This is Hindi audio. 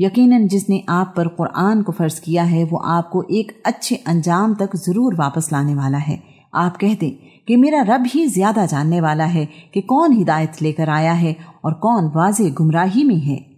यकीनन जिसने आप पर कुरान को फ़र्ज़ किया है, वो आपको एक अच्छे अंजाम तक ज़रूर वापस लाने वाला है। आप कह दें कि मेरा रब ही ज़्यादा जानने वाला है कि कौन हिदायत लेकर आया है और कौन वाजे गुमराही में है।